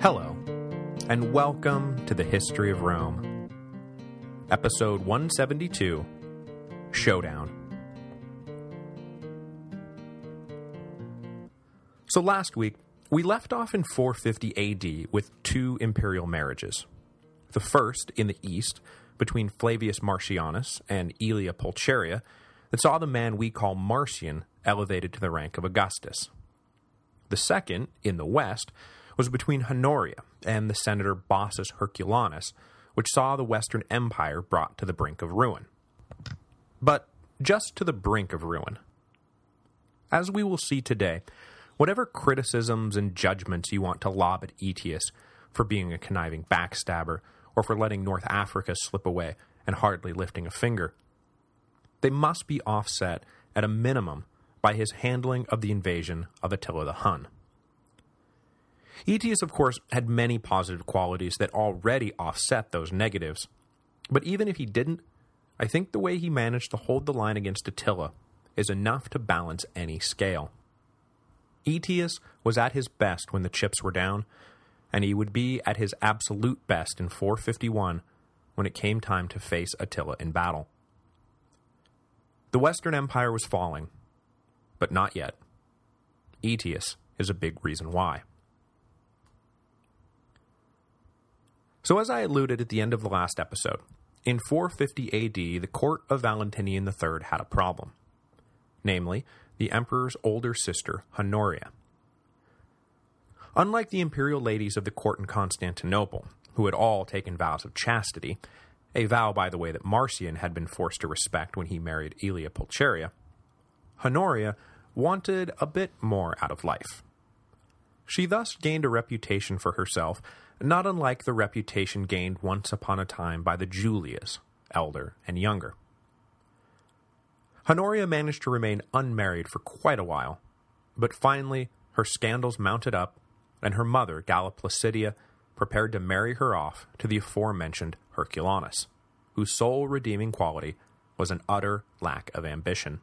Hello, and welcome to the History of Rome. Episode 172, Showdown. So last week, we left off in 450 AD with two imperial marriages. The first, in the east, between Flavius Marcianus and Aelia Pulcheria, that saw the man we call Marcian elevated to the rank of Augustus. The second, in the west, was between Honoria and the senator Bassus Herculanus, which saw the Western Empire brought to the brink of ruin. But just to the brink of ruin. As we will see today, whatever criticisms and judgments you want to lob at Aetius for being a conniving backstabber or for letting North Africa slip away and hardly lifting a finger, they must be offset at a minimum by his handling of the invasion of Attila the Hun. Aetius, of course, had many positive qualities that already offset those negatives, but even if he didn't, I think the way he managed to hold the line against Attila is enough to balance any scale. Aetius was at his best when the chips were down, and he would be at his absolute best in 451 when it came time to face Attila in battle. The Western Empire was falling, but not yet. Aetius is a big reason why. So as I alluded at the end of the last episode, in 450 AD, the court of Valentinian III had a problem. Namely, the emperor's older sister, Honoria. Unlike the imperial ladies of the court in Constantinople, who had all taken vows of chastity, a vow, by the way, that Marcian had been forced to respect when he married Aelia Pulcheria, Honoria wanted a bit more out of life. She thus gained a reputation for herself, not unlike the reputation gained once upon a time by the Julias, elder and younger. Honoria managed to remain unmarried for quite a while, but finally her scandals mounted up, and her mother, Galla Placidia, prepared to marry her off to the aforementioned Herculanus, whose sole redeeming quality was an utter lack of ambition.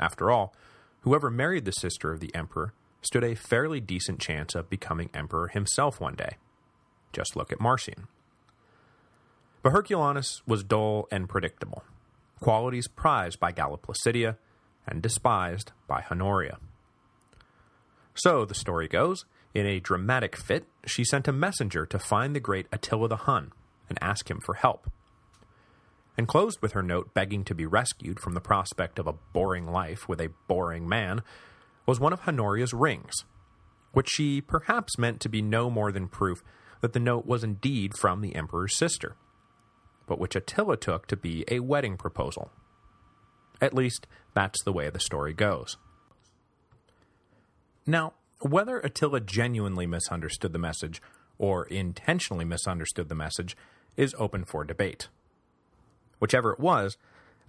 After all, whoever married the sister of the emperor stood a fairly decent chance of becoming emperor himself one day. Just look at Marcian. But Herculanus was dull and predictable, qualities prized by Galla Placidia and despised by Honoria. So, the story goes, in a dramatic fit, she sent a messenger to find the great Attila the Hun and ask him for help. And closed with her note begging to be rescued from the prospect of a boring life with a boring man was one of Honoria's rings, which she perhaps meant to be no more than proof that the note was indeed from the emperor's sister, but which Attila took to be a wedding proposal. At least, that's the way the story goes. Now, whether Attila genuinely misunderstood the message, or intentionally misunderstood the message, is open for debate. Whichever it was,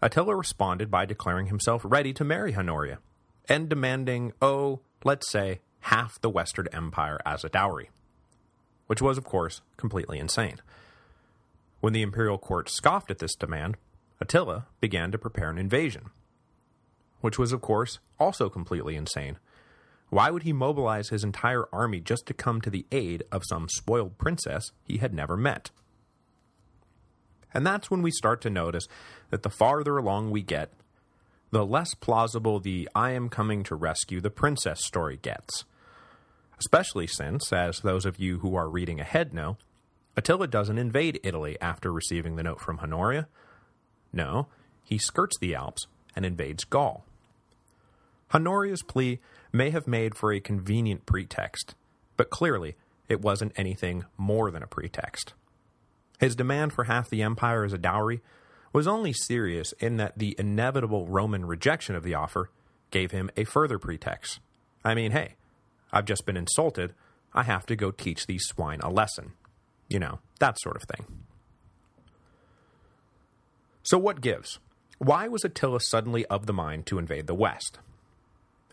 Attila responded by declaring himself ready to marry Honoria, and demanding, oh, let's say, half the Western Empire as a dowry. Which was, of course, completely insane. When the imperial court scoffed at this demand, Attila began to prepare an invasion. Which was, of course, also completely insane. Why would he mobilize his entire army just to come to the aid of some spoiled princess he had never met? And that's when we start to notice that the farther along we get, the less plausible the I am coming to rescue the princess story gets. Especially since, as those of you who are reading ahead know, Attila doesn't invade Italy after receiving the note from Honoria. No, he skirts the Alps and invades Gaul. Honoria's plea may have made for a convenient pretext, but clearly it wasn't anything more than a pretext. His demand for half the empire as a dowry was only serious in that the inevitable Roman rejection of the offer gave him a further pretext. I mean, hey, I've just been insulted, I have to go teach these swine a lesson. You know, that sort of thing. So what gives? Why was Attila suddenly of the mind to invade the West?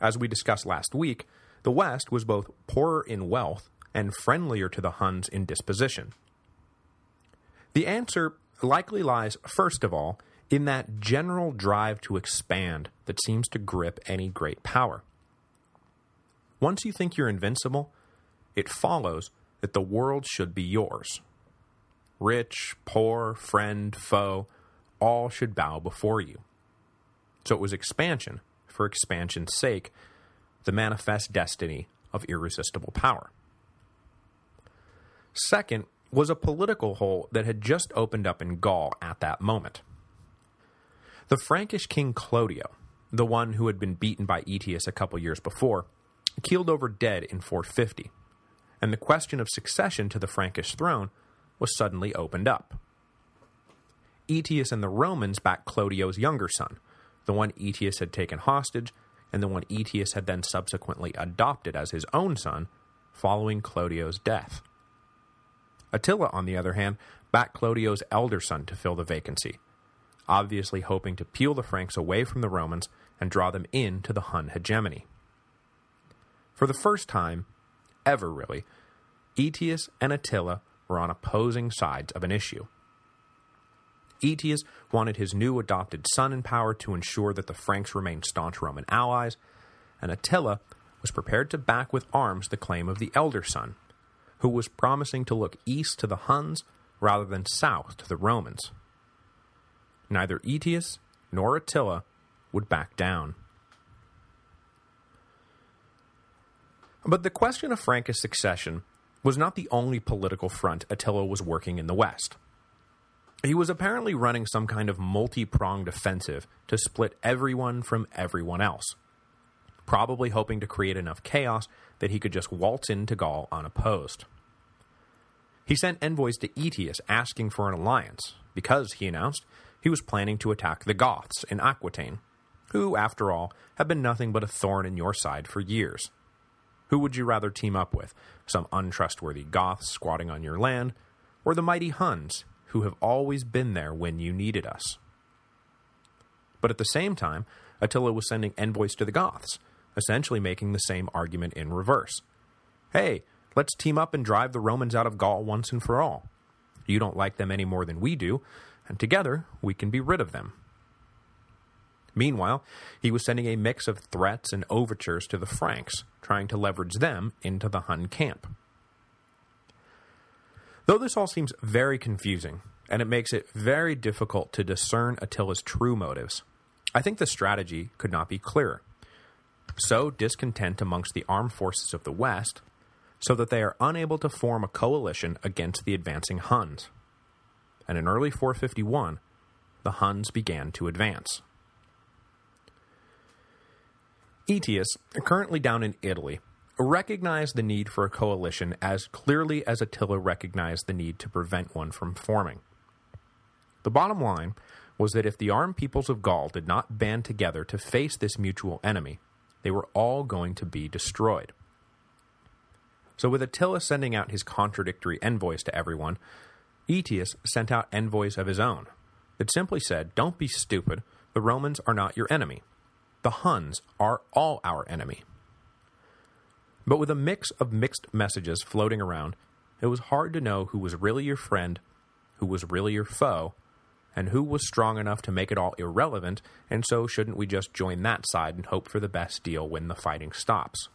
As we discussed last week, the West was both poorer in wealth and friendlier to the Huns in disposition. The answer likely lies, first of all, in that general drive to expand that seems to grip any great power. Once you think you're invincible, it follows that the world should be yours. Rich, poor, friend, foe, all should bow before you. So it was expansion, for expansion's sake, the manifest destiny of irresistible power. Second was a political hole that had just opened up in Gaul at that moment. The Frankish king Clodio, the one who had been beaten by Aetius a couple years before, keeled over dead in 450, and the question of succession to the Frankish throne was suddenly opened up. Aetius and the Romans backed Clodio's younger son, the one Aetius had taken hostage, and the one Aetius had then subsequently adopted as his own son, following Clodio's death. Attila, on the other hand, backed Clodio's elder son to fill the vacancy, obviously hoping to peel the Franks away from the Romans and draw them into the Hun hegemony. For the first time, ever really, Aetius and Attila were on opposing sides of an issue. Aetius wanted his new adopted son in power to ensure that the Franks remained staunch Roman allies, and Attila was prepared to back with arms the claim of the elder son, who was promising to look east to the Huns rather than south to the Romans. Neither Aetius nor Attila would back down. But the question of Frankish succession was not the only political front Attila was working in the West. He was apparently running some kind of multi-pronged offensive to split everyone from everyone else, probably hoping to create enough chaos that he could just waltz into Gaul unopposed. He sent envoys to Aetius asking for an alliance, because, he announced, he was planning to attack the Goths in Aquitaine, who, after all, have been nothing but a thorn in your side for years. Who would you rather team up with, some untrustworthy Goths squatting on your land, or the mighty Huns, who have always been there when you needed us? But at the same time, Attila was sending envoys to the Goths, essentially making the same argument in reverse. Hey, let's team up and drive the Romans out of Gaul once and for all. You don't like them any more than we do, and together we can be rid of them. Meanwhile, he was sending a mix of threats and overtures to the Franks, trying to leverage them into the Hun camp. Though this all seems very confusing, and it makes it very difficult to discern Attila's true motives, I think the strategy could not be clearer. Sow discontent amongst the armed forces of the West, so that they are unable to form a coalition against the advancing Huns. And in early 451, the Huns began to advance. Aetius, currently down in Italy, recognized the need for a coalition as clearly as Attila recognized the need to prevent one from forming. The bottom line was that if the armed peoples of Gaul did not band together to face this mutual enemy, they were all going to be destroyed. So with Attila sending out his contradictory envoys to everyone, Aetius sent out envoys of his own that simply said, don't be stupid, the Romans are not your enemy the Huns are all our enemy. But with a mix of mixed messages floating around, it was hard to know who was really your friend, who was really your foe, and who was strong enough to make it all irrelevant, and so shouldn't we just join that side and hope for the best deal when the fighting stops?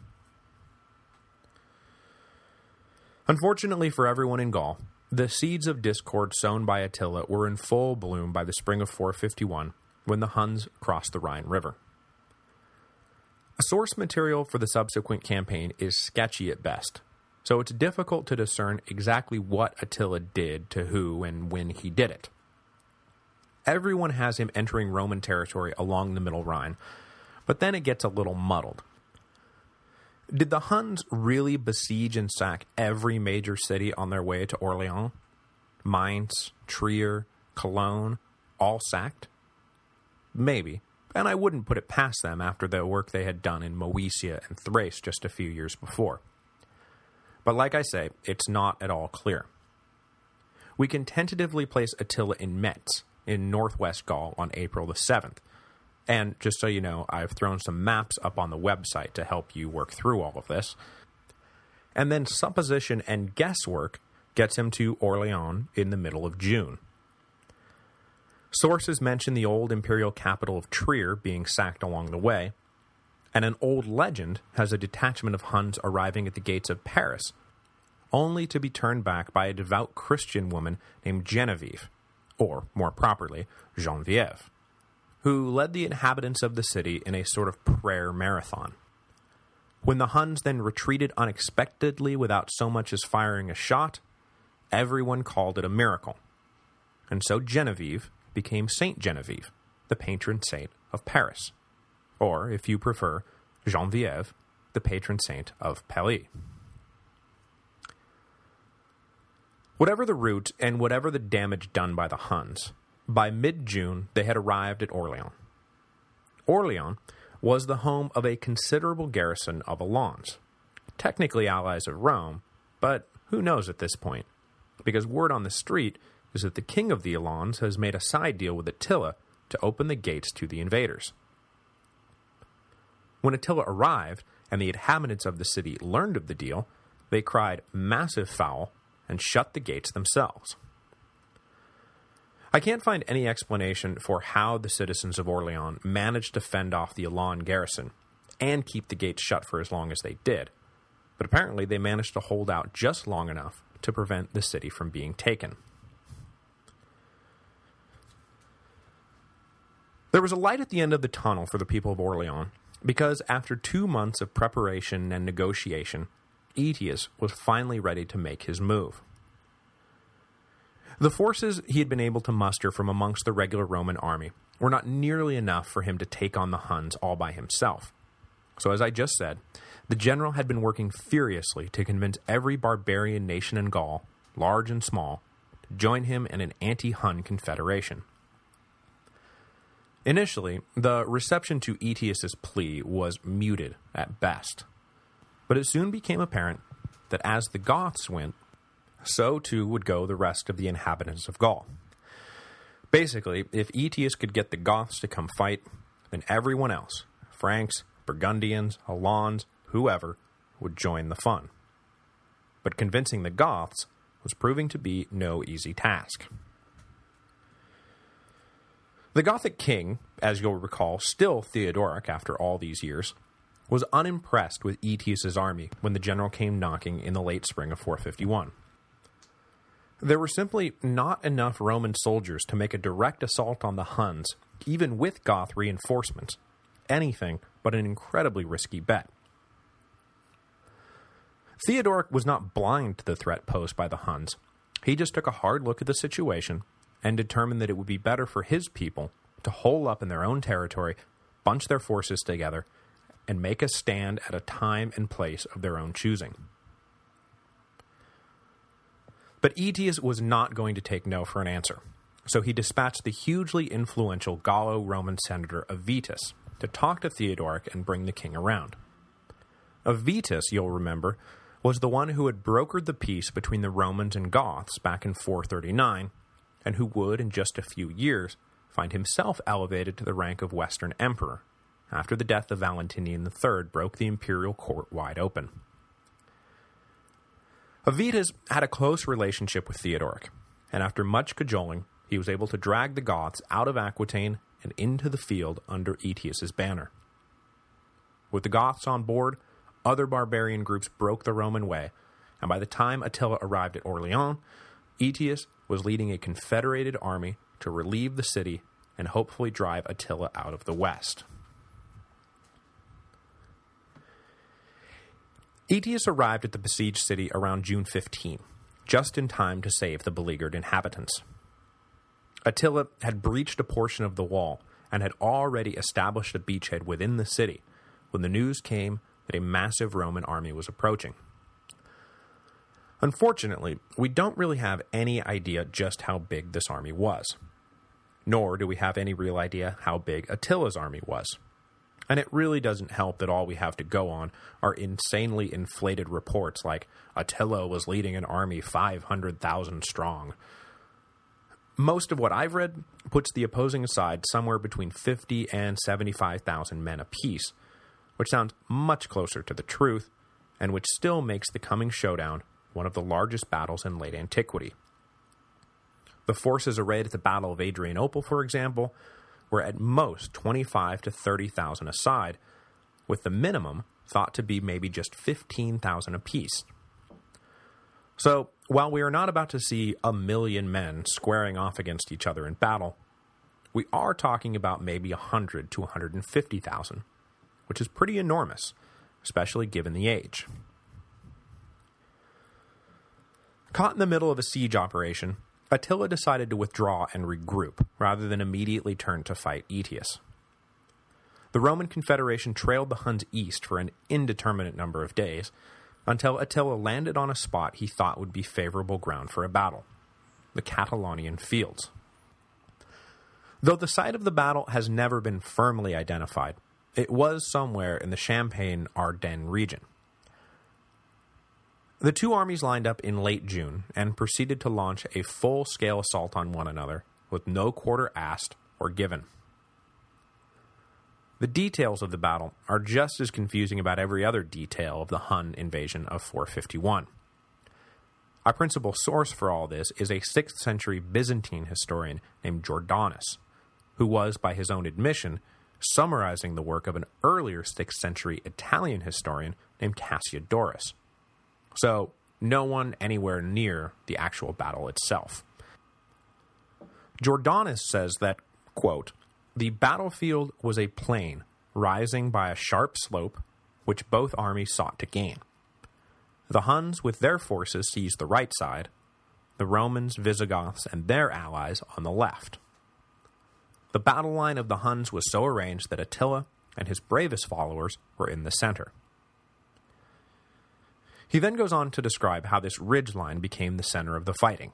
Unfortunately for everyone in Gaul, the seeds of discord sown by Attila were in full bloom by the spring of 451, when the Huns crossed the Rhine River. A source material for the subsequent campaign is sketchy at best, so it's difficult to discern exactly what Attila did to who and when he did it. Everyone has him entering Roman territory along the Middle Rhine, but then it gets a little muddled. Did the Huns really besiege and sack every major city on their way to Orleans? Mainz, Trier, Cologne, all sacked? Maybe and I wouldn't put it past them after the work they had done in Moesia and Thrace just a few years before. But like I say, it's not at all clear. We can tentatively place Attila in Metz, in northwest Gaul, on April the 7th, and just so you know, I've thrown some maps up on the website to help you work through all of this. And then supposition and guesswork gets him to Orleans in the middle of June. Sources mention the old imperial capital of Trier being sacked along the way, and an old legend has a detachment of Huns arriving at the gates of Paris only to be turned back by a devout Christian woman named Genevieve, or, more properly, Genevieve, who led the inhabitants of the city in a sort of prayer marathon. When the Huns then retreated unexpectedly without so much as firing a shot, everyone called it a miracle. And so Genevieve became Saint Genevieve, the patron saint of Paris, or, if you prefer, Genevieve, the patron saint of Paris. Whatever the route and whatever the damage done by the Huns, by mid-June they had arrived at Orleans. Orleans was the home of a considerable garrison of Alans, technically allies of Rome, but who knows at this point, because word on the street is that the king of the Alans has made a side deal with Attila to open the gates to the invaders. When Attila arrived, and the inhabitants of the city learned of the deal, they cried massive foul and shut the gates themselves. I can't find any explanation for how the citizens of Orleans managed to fend off the Alan garrison and keep the gates shut for as long as they did, but apparently they managed to hold out just long enough to prevent the city from being taken. There was a light at the end of the tunnel for the people of Orleans, because after two months of preparation and negotiation, Aetius was finally ready to make his move. The forces he had been able to muster from amongst the regular Roman army were not nearly enough for him to take on the Huns all by himself. So as I just said, the general had been working furiously to convince every barbarian nation in Gaul, large and small, to join him in an anti-Hun confederation. Initially, the reception to Aetius's plea was muted at best, but it soon became apparent that as the Goths went, so too would go the rest of the inhabitants of Gaul. Basically, if Aetius could get the Goths to come fight, then everyone else, Franks, Burgundians, Alans, whoever, would join the fun. But convincing the Goths was proving to be no easy task. The Gothic king, as you'll recall, still Theodoric after all these years, was unimpressed with Aetius's army when the general came knocking in the late spring of 451. There were simply not enough Roman soldiers to make a direct assault on the Huns, even with Goth reinforcements. Anything but an incredibly risky bet. Theodoric was not blind to the threat posed by the Huns. He just took a hard look at the situation and determined that it would be better for his people to hole up in their own territory, bunch their forces together, and make a stand at a time and place of their own choosing. But Aetius was not going to take no for an answer, so he dispatched the hugely influential Gallo-Roman senator Avitus to talk to Theodoric and bring the king around. Avitus, you'll remember, was the one who had brokered the peace between the Romans and Goths back in 439, and who would, in just a few years, find himself elevated to the rank of Western Emperor, after the death of Valentinian III broke the imperial court wide open. Avitus had a close relationship with Theodoric, and after much cajoling, he was able to drag the Goths out of Aquitaine and into the field under Aetius's banner. With the Goths on board, other barbarian groups broke the Roman way, and by the time Attila arrived at Orleans, Aetius was leading a confederated army to relieve the city and hopefully drive Attila out of the west. Aetius arrived at the besieged city around June 15, just in time to save the beleaguered inhabitants. Attila had breached a portion of the wall and had already established a beachhead within the city when the news came that a massive Roman army was approaching. Unfortunately, we don't really have any idea just how big this army was. Nor do we have any real idea how big Attila's army was and it really doesn't help that all we have to go on are insanely inflated reports like Attila was leading an army 500,000 strong. Most of what I've read puts the opposing side somewhere between 50 and 75,000 men apiece, which sounds much closer to the truth, and which still makes the coming showdown one of the largest battles in late antiquity. The forces arrayed at the Battle of Adrianople, for example, were at most 25 to 30,000 a side, with the minimum thought to be maybe just 15,000 apiece. So, while we are not about to see a million men squaring off against each other in battle, we are talking about maybe 100 to 150,000, which is pretty enormous, especially given the age. Caught in the middle of a siege operation, Attila decided to withdraw and regroup, rather than immediately turn to fight Aetius. The Roman Confederation trailed the Huns east for an indeterminate number of days, until Attila landed on a spot he thought would be favorable ground for a battle, the Catalaunian fields. Though the site of the battle has never been firmly identified, it was somewhere in the Champagne-Ardennes region. The two armies lined up in late June and proceeded to launch a full-scale assault on one another, with no quarter asked or given. The details of the battle are just as confusing about every other detail of the Hun invasion of 451. Our principal source for all this is a 6th century Byzantine historian named Jordanes, who was, by his own admission, summarizing the work of an earlier 6th century Italian historian named Cassiodorus. So, no one anywhere near the actual battle itself. Jordanes says that, quote, the battlefield was a plain rising by a sharp slope which both armies sought to gain. The Huns with their forces seized the right side, the Romans, Visigoths, and their allies on the left. The battle line of the Huns was so arranged that Attila and his bravest followers were in the center. He then goes on to describe how this ridge line became the center of the fighting.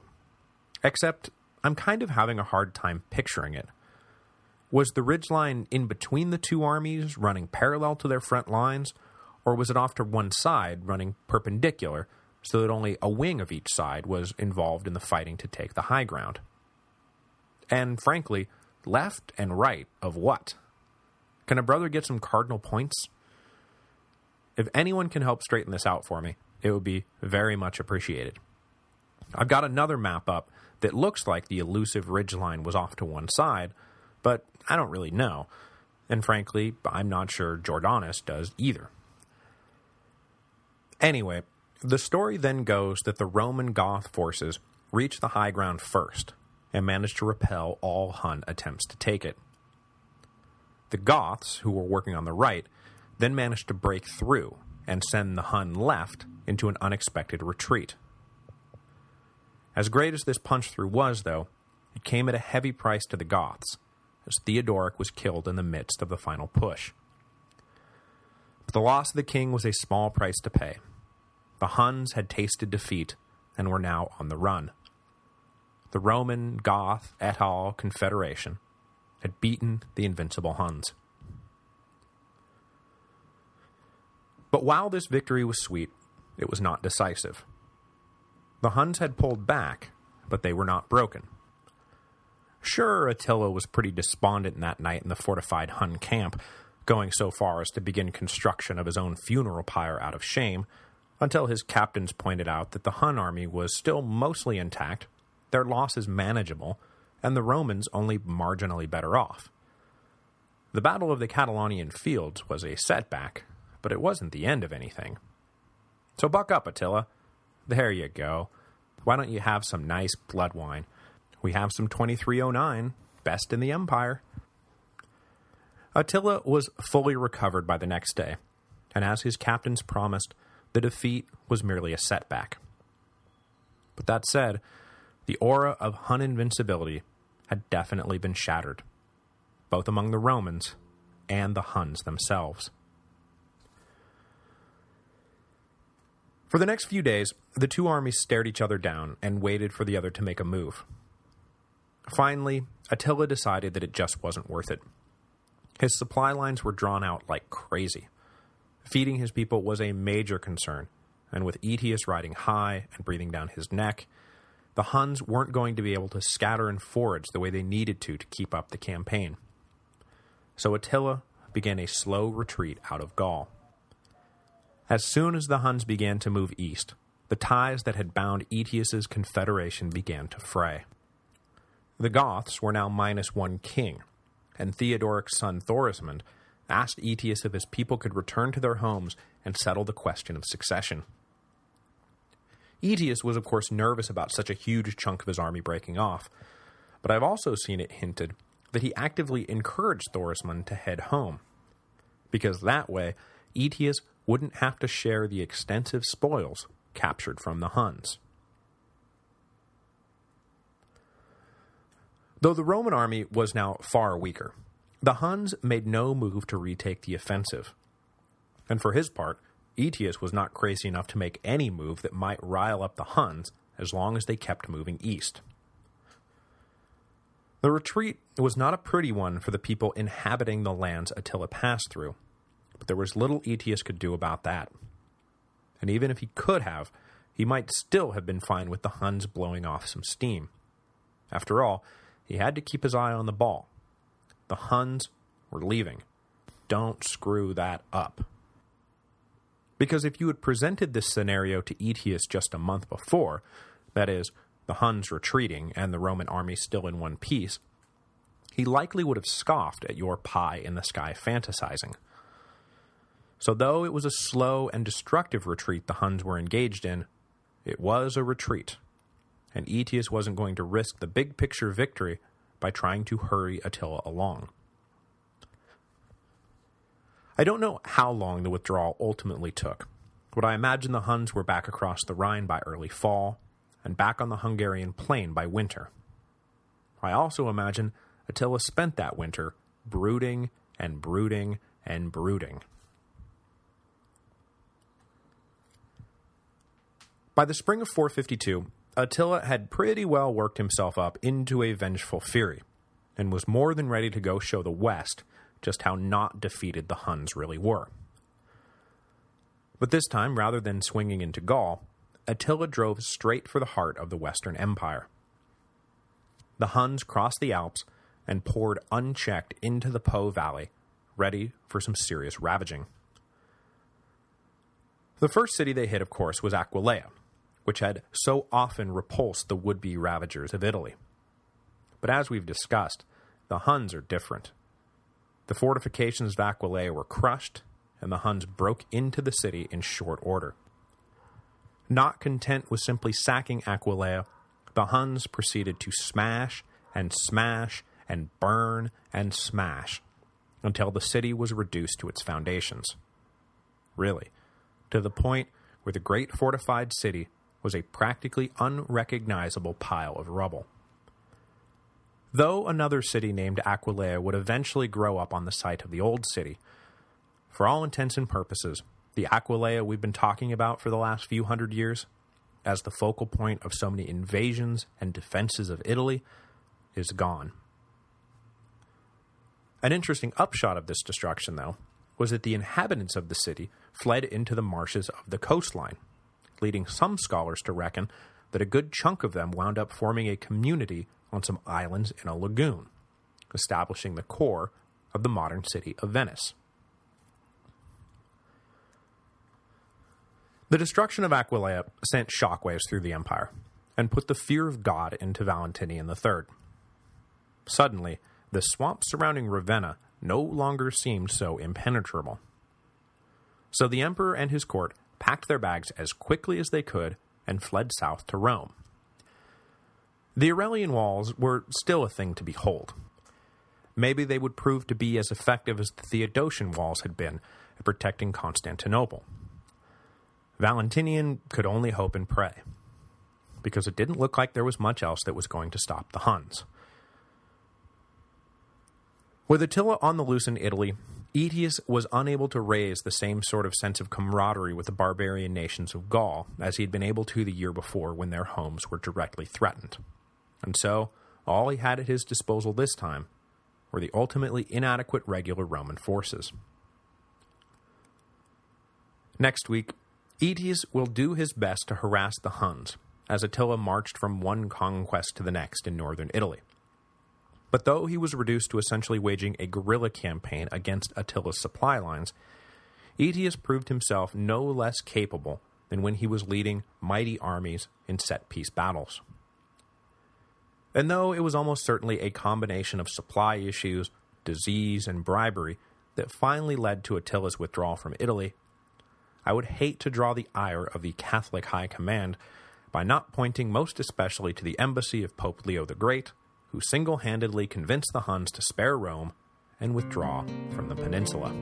Except, I'm kind of having a hard time picturing it. Was the ridge line in between the two armies, running parallel to their front lines, or was it off to one side, running perpendicular, so that only a wing of each side was involved in the fighting to take the high ground? And frankly, Left and right of what? Can a brother get some cardinal points? If anyone can help straighten this out for me, it would be very much appreciated. I've got another map up that looks like the elusive ridge line was off to one side, but I don't really know, and frankly, I'm not sure Jordanes does either. Anyway, the story then goes that the Roman Goth forces reached the high ground first, and managed to repel all Hun attempts to take it. The Goths, who were working on the right, then managed to break through and send the Hun left into an unexpected retreat. As great as this punch-through was, though, it came at a heavy price to the Goths, as Theodoric was killed in the midst of the final push. But the loss of the king was a small price to pay. The Huns had tasted defeat and were now on the run the Roman, Goth, et al. confederation had beaten the invincible Huns. But while this victory was sweet, it was not decisive. The Huns had pulled back, but they were not broken. Sure, Attila was pretty despondent that night in the fortified Hun camp, going so far as to begin construction of his own funeral pyre out of shame, until his captains pointed out that the Hun army was still mostly intact their losses manageable, and the Romans only marginally better off. The Battle of the Catalaunian Fields was a setback, but it wasn't the end of anything. So buck up, Attila. There you go. Why don't you have some nice blood wine? We have some 2309, best in the Empire. Attila was fully recovered by the next day, and as his captains promised, the defeat was merely a setback. But that said, the aura of Hun invincibility had definitely been shattered, both among the Romans and the Huns themselves. For the next few days, the two armies stared each other down and waited for the other to make a move. Finally, Attila decided that it just wasn't worth it. His supply lines were drawn out like crazy. Feeding his people was a major concern, and with Aetius riding high and breathing down his neck, the Huns weren't going to be able to scatter and forage the way they needed to to keep up the campaign. So Attila began a slow retreat out of Gaul. As soon as the Huns began to move east, the ties that had bound Aetius's confederation began to fray. The Goths were now minus one king, and Theodoric's son Thorismund asked Aetius if his people could return to their homes and settle the question of succession. Aetius was of course nervous about such a huge chunk of his army breaking off, but I've also seen it hinted that he actively encouraged Thorismund to head home, because that way Aetius wouldn't have to share the extensive spoils captured from the Huns. Though the Roman army was now far weaker, the Huns made no move to retake the offensive. And for his part, Aetius was not crazy enough to make any move that might rile up the Huns as long as they kept moving east. The retreat was not a pretty one for the people inhabiting the lands Attila passed through, but there was little Aetius could do about that. And even if he could have, he might still have been fine with the Huns blowing off some steam. After all, he had to keep his eye on the ball. The Huns were leaving. Don't screw that up. Because if you had presented this scenario to Aetius just a month before, that is, the Huns retreating and the Roman army still in one piece, he likely would have scoffed at your pie-in-the-sky fantasizing. So though it was a slow and destructive retreat the Huns were engaged in, it was a retreat, and Aetius wasn't going to risk the big-picture victory by trying to hurry Attila along. I don't know how long the withdrawal ultimately took, but I imagine the Huns were back across the Rhine by early fall, and back on the Hungarian plain by winter. I also imagine Attila spent that winter brooding and brooding and brooding. By the spring of 452, Attila had pretty well worked himself up into a vengeful fury, and was more than ready to go show the West just how not defeated the Huns really were. But this time, rather than swinging into Gaul, Attila drove straight for the heart of the Western Empire. The Huns crossed the Alps and poured unchecked into the Po Valley, ready for some serious ravaging. The first city they hit, of course, was Aquileia, which had so often repulsed the would-be ravagers of Italy. But as we've discussed, the Huns are different. The fortifications of Aquileia were crushed, and the Huns broke into the city in short order. Not content with simply sacking Aquileia, the Huns proceeded to smash and smash and burn and smash until the city was reduced to its foundations. Really, to the point where the great fortified city was a practically unrecognizable pile of rubble. Though another city named Aquileia would eventually grow up on the site of the old city, for all intents and purposes, the Aquileia we've been talking about for the last few hundred years, as the focal point of so many invasions and defenses of Italy, is gone. An interesting upshot of this destruction, though, was that the inhabitants of the city fled into the marshes of the coastline, leading some scholars to reckon that a good chunk of them wound up forming a community on some islands in a lagoon, establishing the core of the modern city of Venice. The destruction of Aquileia sent shockwaves through the empire, and put the fear of God into Valentinian III. Suddenly, the swamp surrounding Ravenna no longer seemed so impenetrable. So the emperor and his court packed their bags as quickly as they could and fled south to Rome. The Aurelian walls were still a thing to behold. Maybe they would prove to be as effective as the Theodosian walls had been at protecting Constantinople. Valentinian could only hope and pray, because it didn't look like there was much else that was going to stop the Huns. With Attila on the loose in Italy, Aetius was unable to raise the same sort of sense of camaraderie with the barbarian nations of Gaul as he had been able to the year before when their homes were directly threatened. And so, all he had at his disposal this time were the ultimately inadequate regular Roman forces. Next week, Aetius will do his best to harass the Huns, as Attila marched from one conquest to the next in northern Italy. But though he was reduced to essentially waging a guerrilla campaign against Attila's supply lines, Aetius proved himself no less capable than when he was leading mighty armies in set-piece battles. And though it was almost certainly a combination of supply issues, disease, and bribery that finally led to Attila's withdrawal from Italy, I would hate to draw the ire of the Catholic High Command by not pointing most especially to the embassy of Pope Leo the Great, who single-handedly convinced the Huns to spare Rome and withdraw from the peninsula.